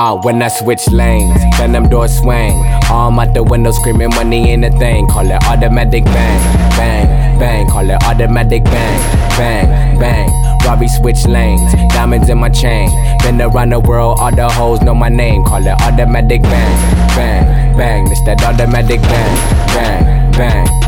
Ah, when I switch lanes, then them doors swing. Arm out the window screaming money ain't a thing. Call it automatic bang, bang, bang. Call it automatic bang, bang, bang. Robbie switch lanes, diamonds in my chain. Been around the world, all the hoes know my name. Call it automatic bang, bang, bang. It's that automatic bang, bang, bang.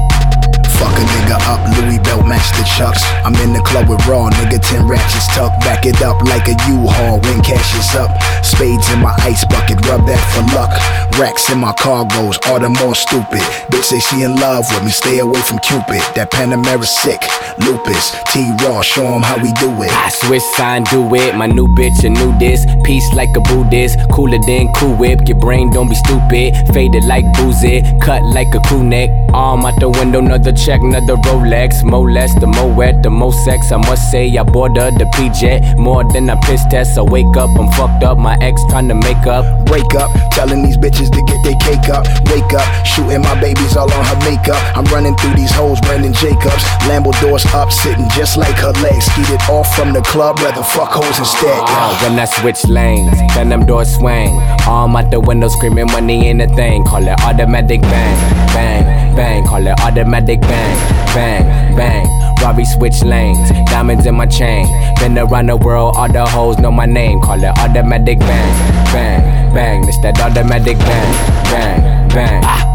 Fuck a nigga up, Louis belt match the chucks. I'm in the club with raw, nigga, 10 ratchets tuck. Back it up like a U-Haul when cash is up. Spades in my ice bucket, rub that for luck. Racks in my cargoes, all the more stupid. Bitch say she in love with me, stay away from Cupid. That Panamera sick, lupus. T-Raw, show 'em how we do it. I switch sign, do it. My new bitch, a new this. Peace like a Buddhist. Cooler than Cool Whip. Your brain don't be stupid. Faded like boozy. Cut like a crew neck. Arm out the window, another check, another Rolex. More less, the more wet, the more sex. I must say, I bought her the PJ. More than a piss test. I wake up, I'm fucked up. My ex trying to make up. Wake up, telling these bitches to get their cake up. Wake up, shooting my babies all on her makeup. I'm running through these hoes, Brandon Jacobs. Lambo doors up, sitting just like her legs. Skeeted off from the club, rather fuck hoes instead. Ah, when I switch lanes, then them doors swing. Arm out the window screaming money in the thing. Call it automatic bang, bang, bang. Call it automatic bang, bang, bang. Robbie switch lanes, diamonds in my chain. Been around the world, all the hoes know my name. Call it automatic bang, bang, bang. It's that automatic bang, bang, bang. Ah.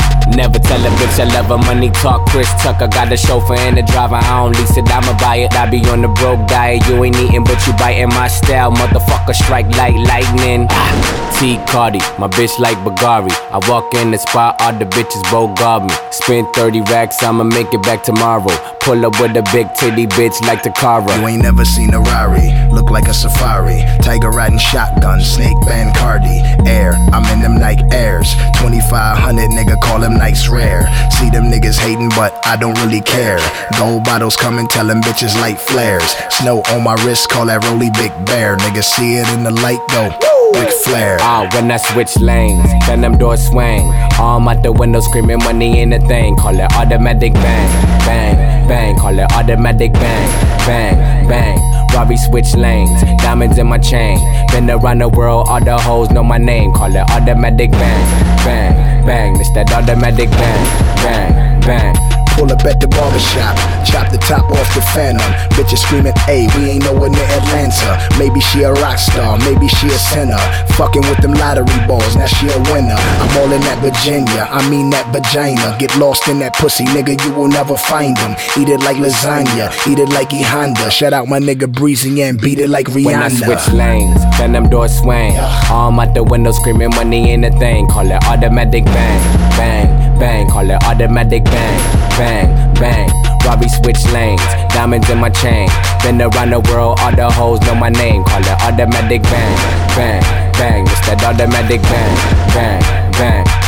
Tell a bitch I love her. Money talk, Chris Tucker. Got a chauffeur and a driver. I don't lease it, I'ma buy it. I be on the broke diet. You ain't eating, but you biting my style. Motherfucker, strike like lightning. Ah. T Cardi, my bitch like Bagari. I walk in the spot, all the bitches bogart me. Spend 30 racks, I'ma make it back tomorrow. Pull up with a big titty bitch like the Cara. You ain't never seen a Rari, look like a safari. Tiger riding shotgun, snake band Cardi. Air, I'm in them like Airs. 2500 nigga call them nights rare. See them niggas hating, but I don't really care. Gold bottles coming, tell them bitches light flares. Snow on my wrist, call that Rolly Big Bear. Niggas see it in the light, go. Ric Flair. Ah, when I switch lanes, then them doors swing. Arm out the window screaming money ain't a thing. Call it automatic bang, bang, bang. Call it automatic bang, bang, bang. Robbie switch lanes, diamonds in my chain. Been around the world, all the hoes know my name. Call it automatic bang, bang, bang. It's that automatic bang, bang, bang. Pull up at the barber shop, chop the top off the phantom. Bitches screaming, hey, we ain't nowhere near Atlanta. Maybe she a rock star, maybe she a sinner. Fucking with them lottery balls, now she a winner. I'm all in that Virginia, I mean that vagina. Get lost in that pussy, nigga, you will never find them. Eat it like lasagna, eat it like E Honda. Shout out my nigga Breezy and beat it like Rihanna. When I switch lanes, then them doors swing. Arm out the window screaming money ain't a thing. Call it automatic bang, bang, bang. Automatic bang, bang, bang. Robbie switch lanes, diamonds in my chain. Been around the world, all the hoes know my name. Call it automatic bang, bang, bang. It's that automatic bang, bang, bang.